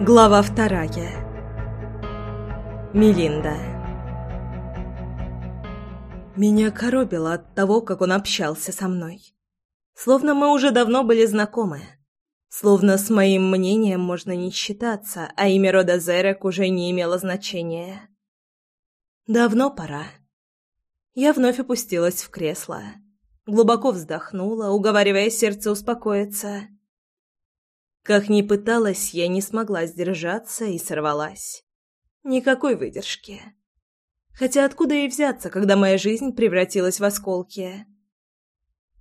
Глава вторая. Мелинда. Меня коробило от того, как он общался со мной. Словно мы уже давно были знакомы. Словно с моим мнением можно не считаться, а имя рода Зерек уже не имело значения. Давно пора. Я вновь опустилась в кресло. Глубоко вздохнула, уговаривая сердце успокоиться. Как ни пыталась, я не смогла сдержаться и сорвалась. Никакой выдержки. Хотя откуда ей взяться, когда моя жизнь превратилась в осколки?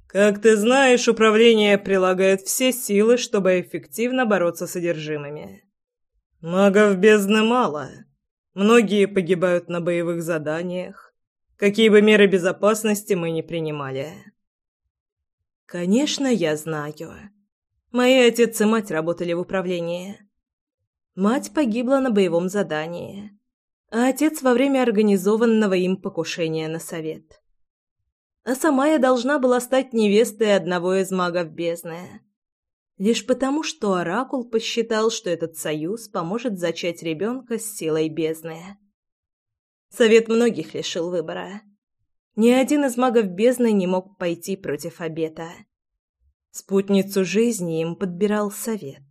Как ты знаешь, управление прилагает все силы, чтобы эффективно бороться с содержимыми. Магов бездны мало. Многие погибают на боевых заданиях. Какие бы меры безопасности мы ни принимали. Конечно, я знаю. Мои отец и мать работали в управлении. Мать погибла на боевом задании, а отец во время организованного им покушения на совет. А сама я должна была стать невестой одного из магов бездны. Лишь потому, что Оракул посчитал, что этот союз поможет зачать ребенка с силой бездны. Совет многих лишил выбора. Ни один из магов бездны не мог пойти против обета. Спутницу жизни им подбирал совет.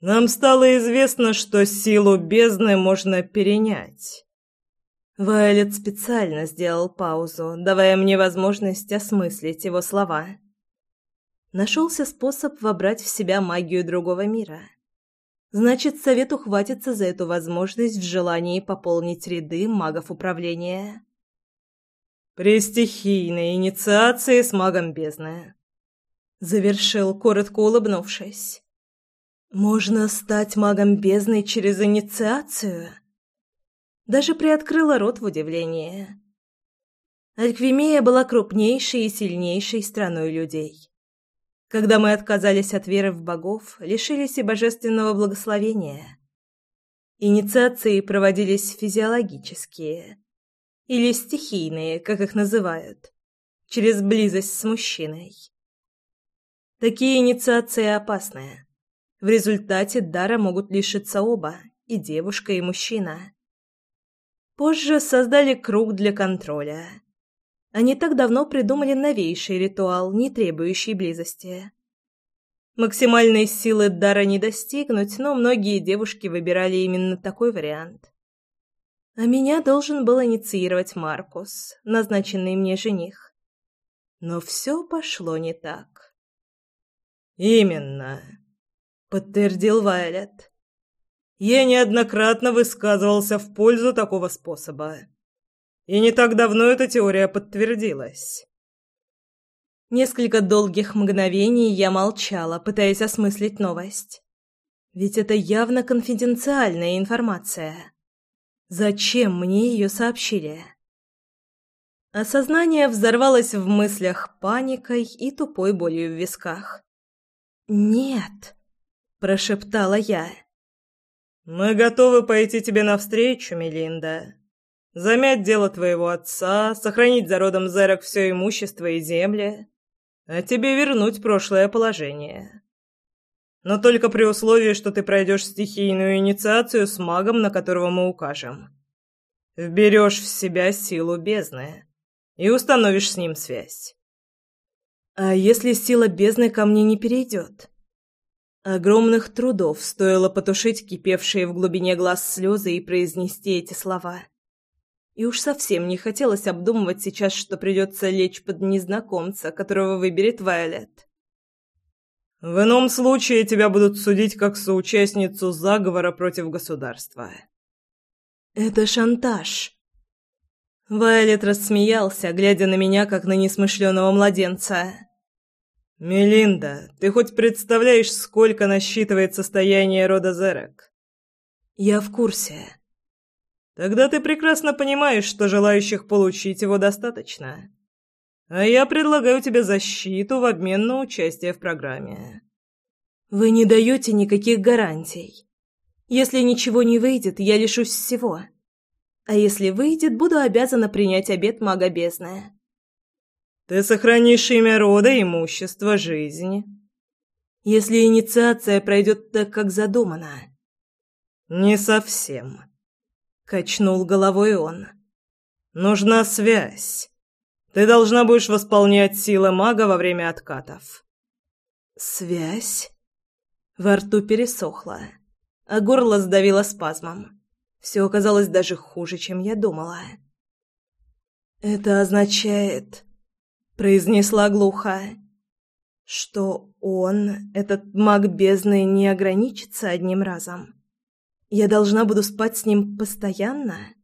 «Нам стало известно, что силу бездны можно перенять». Вайлет специально сделал паузу, давая мне возможность осмыслить его слова. Нашелся способ вобрать в себя магию другого мира. Значит, совет ухватится за эту возможность в желании пополнить ряды магов управления. При стихийной инициации с магом бездны. Завершил, коротко улыбнувшись. Можно стать магом бездны через инициацию? Даже приоткрыла рот в удивлении. Альквимия была крупнейшей и сильнейшей страной людей. Когда мы отказались от веры в богов, лишились и божественного благословения. Инициации проводились физиологические или стихийные, как их называют, через близость с мужчиной. Такие инициации опасны. В результате дара могут лишиться оба, и девушка, и мужчина. Позже создали круг для контроля. Они так давно придумали новейший ритуал, не требующий близости. Максимальной силы дара не достигнуть, но многие девушки выбирали именно такой вариант. А меня должен был инициировать Маркус, назначенный мне жених. Но все пошло не так. «Именно», — подтвердил Вайлет. «Я неоднократно высказывался в пользу такого способа. И не так давно эта теория подтвердилась». Несколько долгих мгновений я молчала, пытаясь осмыслить новость. Ведь это явно конфиденциальная информация. Зачем мне ее сообщили? Осознание взорвалось в мыслях паникой и тупой болью в висках. «Нет», — прошептала я. «Мы готовы пойти тебе навстречу, Мелинда. Замять дело твоего отца, сохранить за родом Зерок все имущество и земли, а тебе вернуть прошлое положение. Но только при условии, что ты пройдешь стихийную инициацию с магом, на которого мы укажем. Вберешь в себя силу бездны и установишь с ним связь. А если сила бездны ко мне не перейдет? Огромных трудов стоило потушить кипевшие в глубине глаз слезы и произнести эти слова. И уж совсем не хотелось обдумывать сейчас, что придется лечь под незнакомца, которого выберет Вайолет. «В ином случае тебя будут судить как соучастницу заговора против государства». «Это шантаж». Вайолет рассмеялся, глядя на меня, как на несмышленого младенца. «Мелинда, ты хоть представляешь, сколько насчитывает состояние рода Зерек?» «Я в курсе». «Тогда ты прекрасно понимаешь, что желающих получить его достаточно. А я предлагаю тебе защиту в обмен на участие в программе». «Вы не даете никаких гарантий. Если ничего не выйдет, я лишусь всего. А если выйдет, буду обязана принять обет мага бездны». Ты сохранишь имя рода, имущество, жизни. Если инициация пройдет так, как задумано. Не совсем. Качнул головой он. Нужна связь. Ты должна будешь восполнять силы мага во время откатов. Связь? Во рту пересохло, а горло сдавило спазмом. Все оказалось даже хуже, чем я думала. «Это означает...» — произнесла глухо. «Что он, этот маг бездны, не ограничится одним разом? Я должна буду спать с ним постоянно?»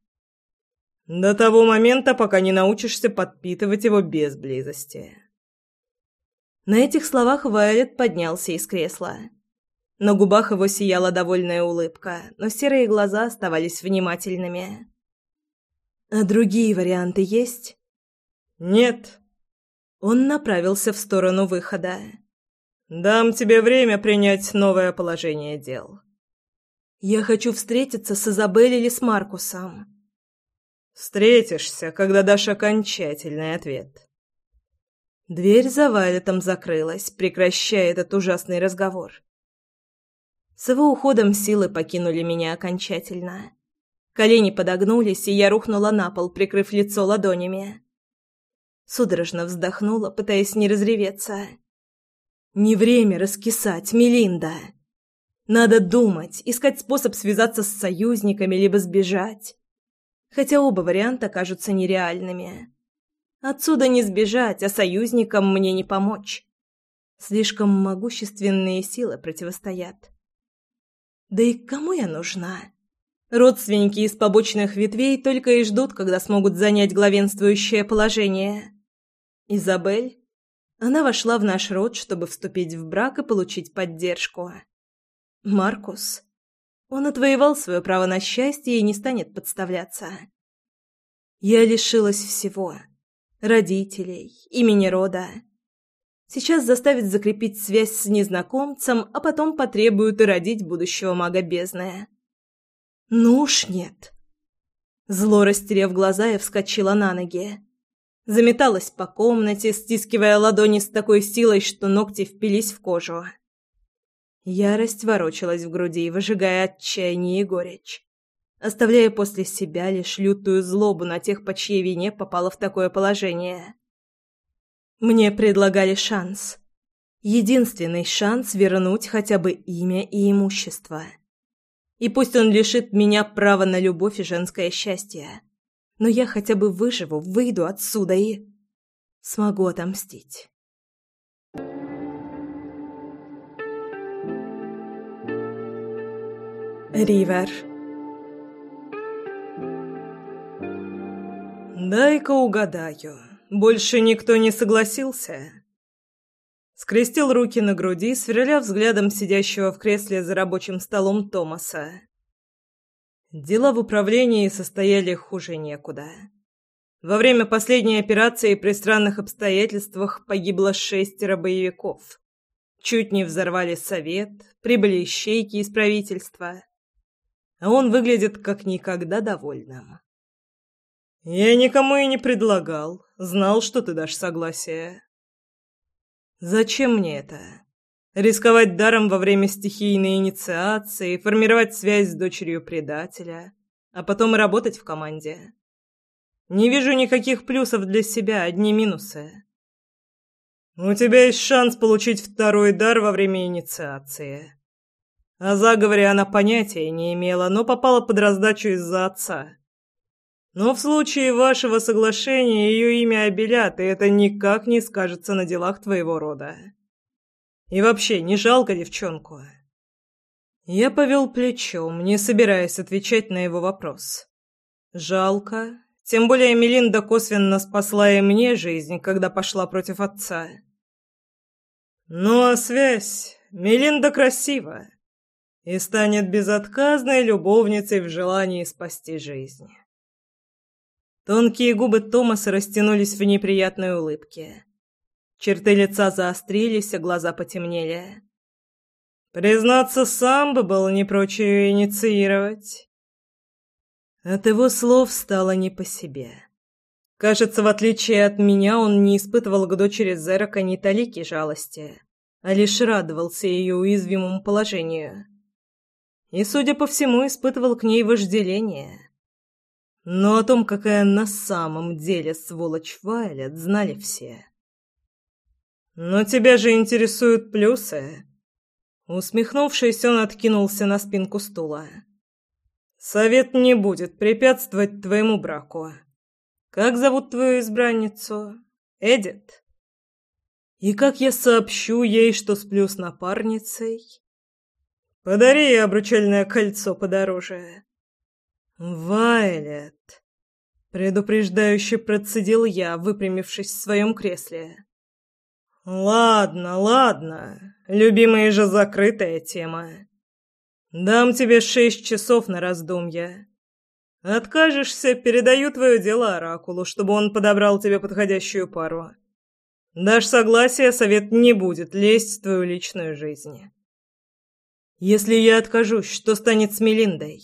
«До того момента, пока не научишься подпитывать его без близости». На этих словах Вайлет поднялся из кресла. На губах его сияла довольная улыбка, но серые глаза оставались внимательными. «А другие варианты есть?» «Нет». Он направился в сторону выхода. «Дам тебе время принять новое положение дел». «Я хочу встретиться с Изабель или с Маркусом». «Встретишься, когда дашь окончательный ответ». Дверь за Вайлетом закрылась, прекращая этот ужасный разговор. С его уходом силы покинули меня окончательно. Колени подогнулись, и я рухнула на пол, прикрыв лицо ладонями. Судорожно вздохнула, пытаясь не разреветься. «Не время раскисать, Мелинда. Надо думать, искать способ связаться с союзниками, либо сбежать. Хотя оба варианта кажутся нереальными. Отсюда не сбежать, а союзникам мне не помочь. Слишком могущественные силы противостоят. Да и кому я нужна?» Родственники из побочных ветвей только и ждут, когда смогут занять главенствующее положение. Изабель? Она вошла в наш род, чтобы вступить в брак и получить поддержку. Маркус? Он отвоевал свое право на счастье и не станет подставляться. Я лишилась всего. Родителей, имени рода. Сейчас заставит закрепить связь с незнакомцем, а потом потребуют и родить будущего мага бездны. «Ну уж нет». Зло растеряв глаза, я вскочила на ноги. Заметалась по комнате, стискивая ладони с такой силой, что ногти впились в кожу. Ярость ворочалась в груди, выжигая отчаяние и горечь, оставляя после себя лишь лютую злобу на тех, по чьей вине попала в такое положение. Мне предлагали шанс. Единственный шанс вернуть хотя бы имя и имущество. И пусть он лишит меня права на любовь и женское счастье. Но я хотя бы выживу, выйду отсюда и... смогу отомстить. Ривер «Дай-ка угадаю. Больше никто не согласился?» скрестил руки на груди, сверля взглядом сидящего в кресле за рабочим столом Томаса. Дела в управлении состояли хуже некуда. Во время последней операции при странных обстоятельствах погибло шестеро боевиков. Чуть не взорвали совет, прибыли ищейки из правительства. А он выглядит как никогда довольным. «Я никому и не предлагал. Знал, что ты дашь согласие. Зачем мне это? Рисковать даром во время стихийной инициации, формировать связь с дочерью предателя, а потом работать в команде. Не вижу никаких плюсов для себя, одни минусы. У тебя есть шанс получить второй дар во время инициации. О заговоре она понятия не имела, но попала под раздачу из-за отца. Но в случае вашего соглашения ее имя обелят, и это никак не скажется на делах твоего рода. И вообще, не жалко девчонку?» Я повел плечом, не собираясь отвечать на его вопрос. «Жалко. Тем более Мелинда косвенно спасла и мне жизнь, когда пошла против отца». «Ну а связь? Мелинда красива и станет безотказной любовницей в желании спасти жизнь». Тонкие губы Томаса растянулись в неприятной улыбке. Черты лица заострились, а глаза потемнели. Признаться, сам бы был не прочь ее инициировать. От его слов стало не по себе. Кажется, в отличие от меня, он не испытывал к дочери Зерака ни талики жалости, а лишь радовался ее уязвимому положению. И, судя по всему, испытывал к ней вожделение. Но о том, какая на самом деле сволочь Вайлет, знали все. «Но тебя же интересуют плюсы?» Усмехнувшись, он откинулся на спинку стула. «Совет не будет препятствовать твоему браку. Как зовут твою избранницу? Эдит?» «И как я сообщу ей, что сплю с напарницей?» «Подари обручальное кольцо подороже». «Вайлет!» Предупреждающе процедил я, выпрямившись в своем кресле. «Ладно, ладно. Любимая же закрытая тема. Дам тебе шесть часов на раздумья. Откажешься, передаю твое дело Оракулу, чтобы он подобрал тебе подходящую пару. Дашь согласие, совет не будет лезть в твою личную жизнь». «Если я откажусь, что станет с Мелиндой?»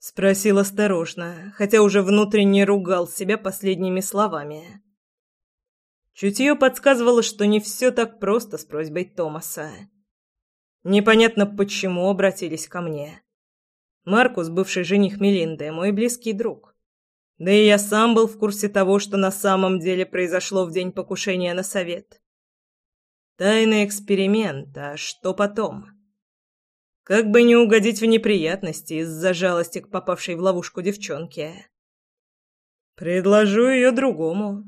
Спросил осторожно, хотя уже внутренне ругал себя последними словами. Чутье подсказывало, что не все так просто с просьбой Томаса. Непонятно, почему обратились ко мне. Маркус, бывший жених Мелинды, мой близкий друг. Да и я сам был в курсе того, что на самом деле произошло в день покушения на совет. Тайный эксперимент, а что потом? Как бы не угодить в неприятности из-за жалости к попавшей в ловушку девчонке. Предложу ее другому,